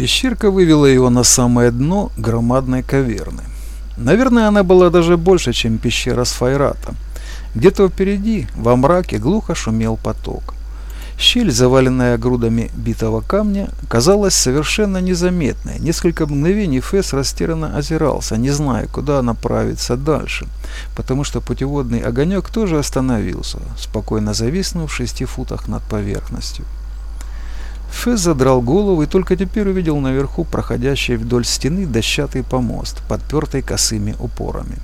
Пещерка вывела его на самое дно громадной каверны. Наверное, она была даже больше, чем пещера с Файрата. Где-то впереди, во мраке, глухо шумел поток. Щель, заваленная грудами битого камня, казалась совершенно незаметной. Несколько мгновений Фесс растерянно озирался, не зная, куда направиться дальше, потому что путеводный огонек тоже остановился, спокойно зависнув в шести футах над поверхностью. Фесс задрал голову и только теперь увидел наверху проходящий вдоль стены дощатый помост, подпертый косыми упорами.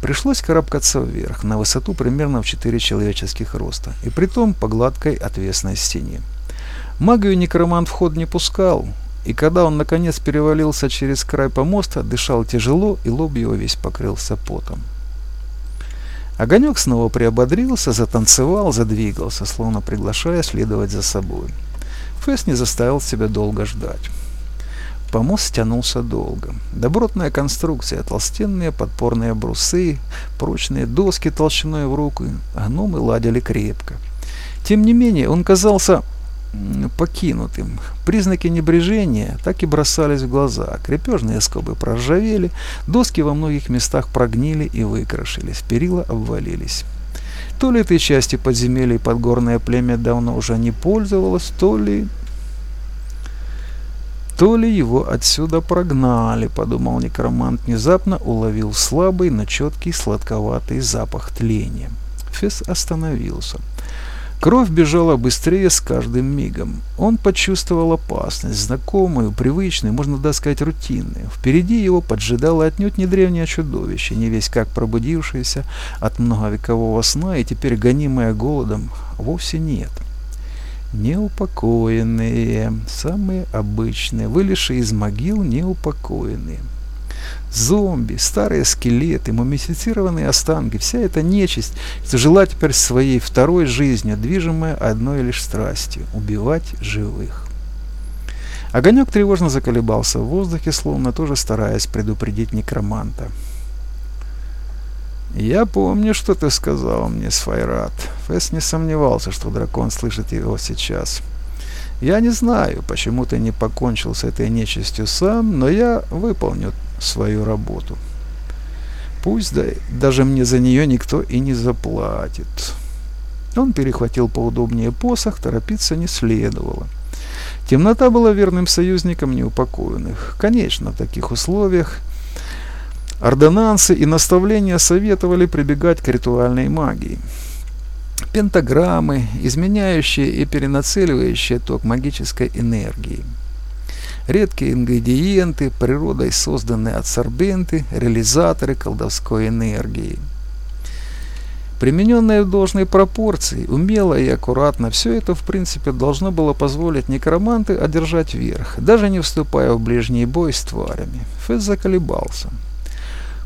Пришлось карабкаться вверх, на высоту примерно в 4 человеческих роста, и притом по гладкой отвесной стене. Магию некромант в ход не пускал, и когда он наконец перевалился через край помоста, дышал тяжело, и лоб его весь покрылся потом. Огонек снова приободрился, затанцевал, задвигался, словно приглашая следовать за собой. Фэс не заставил себя долго ждать. Помост тянулся долго. Добротная конструкция, толстенные подпорные брусы, прочные доски толщиной в руку, гномы ладили крепко. Тем не менее, он казался покинутым. Признаки небрежения так и бросались в глаза. Крепежные скобы проржавели, доски во многих местах прогнили и выкрашились, перила обвалились. То ли этой части подземелья подгорное племя давно уже не пользовалось, то ли то ли его отсюда прогнали, подумал некромант, внезапно уловил слабый, но четкий сладковатый запах тления. Фес остановился. Кровь бежала быстрее с каждым мигом. Он почувствовал опасность, знакомую, привычную, можно даже сказать, рутинную. Впереди его поджидало отнюдь не древнее чудовище, не весь как пробудившееся от многовекового сна и теперь гонимое голодом, вовсе нет неупокоенные, самые обычные, вылезшие из могил неупокоенные. Зомби, старые скелеты, мумифицированные останки, вся эта нечисть жила теперь своей второй жизнью, движимая одной лишь страстью – убивать живых. Огонек тревожно заколебался в воздухе, словно тоже стараясь предупредить некроманта. «Я помню, что ты сказал мне, Сфайрат». Фесс не сомневался, что дракон слышит его сейчас. «Я не знаю, почему ты не покончил с этой нечистью сам, но я выполню свою работу. Пусть да, даже мне за нее никто и не заплатит». Он перехватил поудобнее посох, торопиться не следовало. Темнота была верным союзником неупокоенных. Конечно, в таких условиях Ордонансы и наставления советовали прибегать к ритуальной магии. Пентаграммы, изменяющие и перенацеливающие ток магической энергии. Редкие ингредиенты, природой созданные адсорбенты, реализаторы колдовской энергии. Примененное в должной пропорции, умело и аккуратно, все это в принципе должно было позволить некроманты одержать верх, даже не вступая в ближний бой с тварями. Фэс заколебался.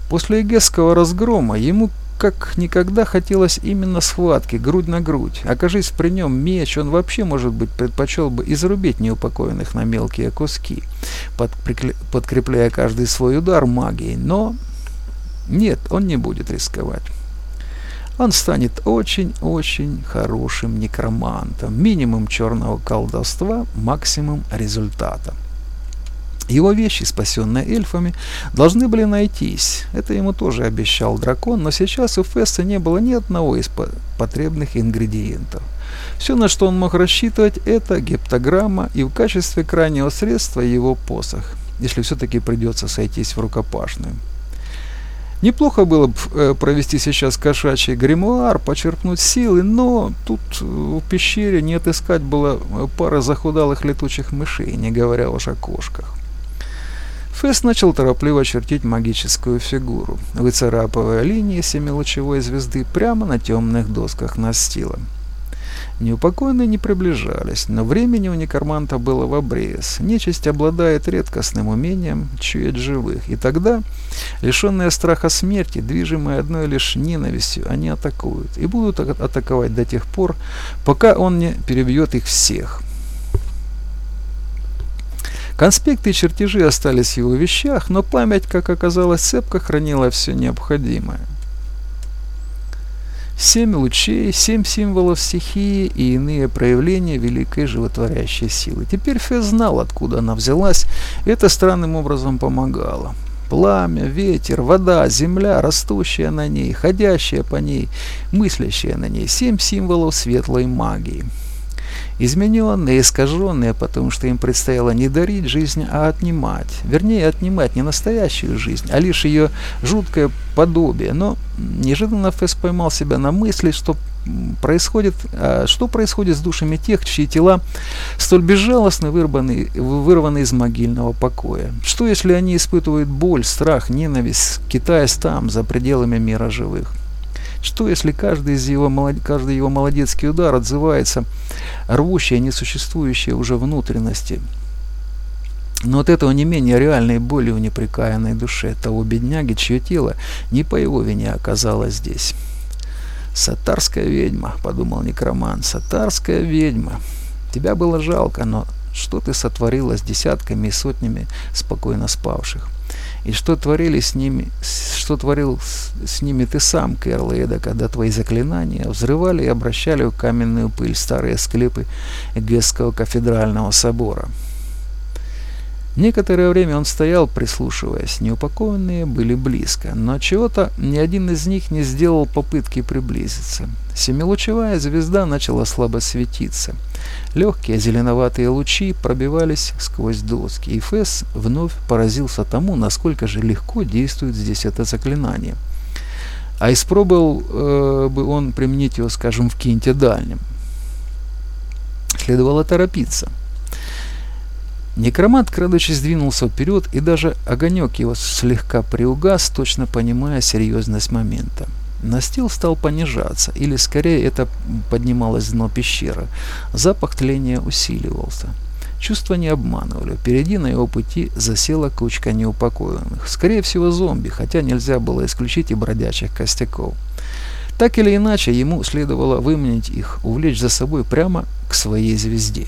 После эгесского разгрома ему как никогда хотелось именно схватки, грудь на грудь. Окажись при нем меч, он вообще, может быть, предпочел бы изрубить неупокоенных на мелкие куски, подкрепляя каждый свой удар магией. Но нет, он не будет рисковать. Он станет очень-очень хорошим некромантом. Минимум черного колдовства, максимум результата. Его вещи, спасенные эльфами, должны были найтись. Это ему тоже обещал дракон, но сейчас у Фесса не было ни одного из потребных ингредиентов. Все, на что он мог рассчитывать, это гептограмма и в качестве крайнего средства его посох, если все-таки придется сойтись в рукопашную. Неплохо было бы э, провести сейчас кошачий гримуар, почерпнуть силы, но тут в пещере не отыскать было пары захудалых летучих мышей, не говоря уж о кошках. Фесс начал торопливо чертить магическую фигуру, выцарапывая линии семилучевой звезды прямо на темных досках настила. Неупокоенные не приближались, но времени у некроманта было в обрез. Нечисть обладает редкостным умением чуять живых, и тогда, лишенные страха смерти, движимые одной лишь ненавистью, они атакуют и будут атаковать до тех пор, пока он не перебьет их всех. Конспекты и чертежи остались в его вещах, но память, как оказалось, цепко хранила все необходимое. Семь лучей, семь символов стихии и иные проявления великой животворящей силы. Теперь Фе знал, откуда она взялась, и это странным образом помогало. Пламя, ветер, вода, земля, растущая на ней, ходящая по ней, мыслящая на ней. Семь символов светлой магии измененные, искаженные, потому что им предстояло не дарить жизнь, а отнимать. Вернее, отнимать не настоящую жизнь, а лишь ее жуткое подобие. Но неожиданно Фесс поймал себя на мысли, что происходит, а, что происходит с душами тех, чьи тела столь безжалостно вырваны, вырваны из могильного покоя. Что если они испытывают боль, страх, ненависть, китаясь там, за пределами мира живых? Что если каждый, из его, каждый его молодецкий удар отзывается рвущей, несуществующей уже внутренности? Но от этого не менее реальной боли в непрекаянной душе того бедняги, чье тело не по его вине оказалось здесь. «Сатарская ведьма», — подумал некроман, — «сатарская ведьма. Тебя было жалко, но что ты сотворила с десятками и сотнями спокойно спавших?» И что творили с ними, что творил с, с ними ты сам, Кэрл Эда, когда твои заклинания взрывали и обращали в каменную пыль старые склепы Гесского кафедрального собора? Некоторое время он стоял, прислушиваясь. Неупакованные были близко, но чего-то ни один из них не сделал попытки приблизиться. Семилучевая звезда начала слабо светиться. Легкие зеленоватые лучи пробивались сквозь доски, и Фесс вновь поразился тому, насколько же легко действует здесь это заклинание. А испробовал э, бы он применить его, скажем, в Кинте Дальнем. Следовало торопиться. Некромант, крадучись, двинулся вперед, и даже огонек его слегка приугас, точно понимая серьезность момента. Настил стал понижаться, или скорее это поднималось дно пещеры. Запах тления усиливался. Чувства не обманывали. Впереди на его пути засела кучка неупокоенных. Скорее всего зомби, хотя нельзя было исключить и бродячих костяков. Так или иначе, ему следовало выманить их, увлечь за собой прямо к своей звезде.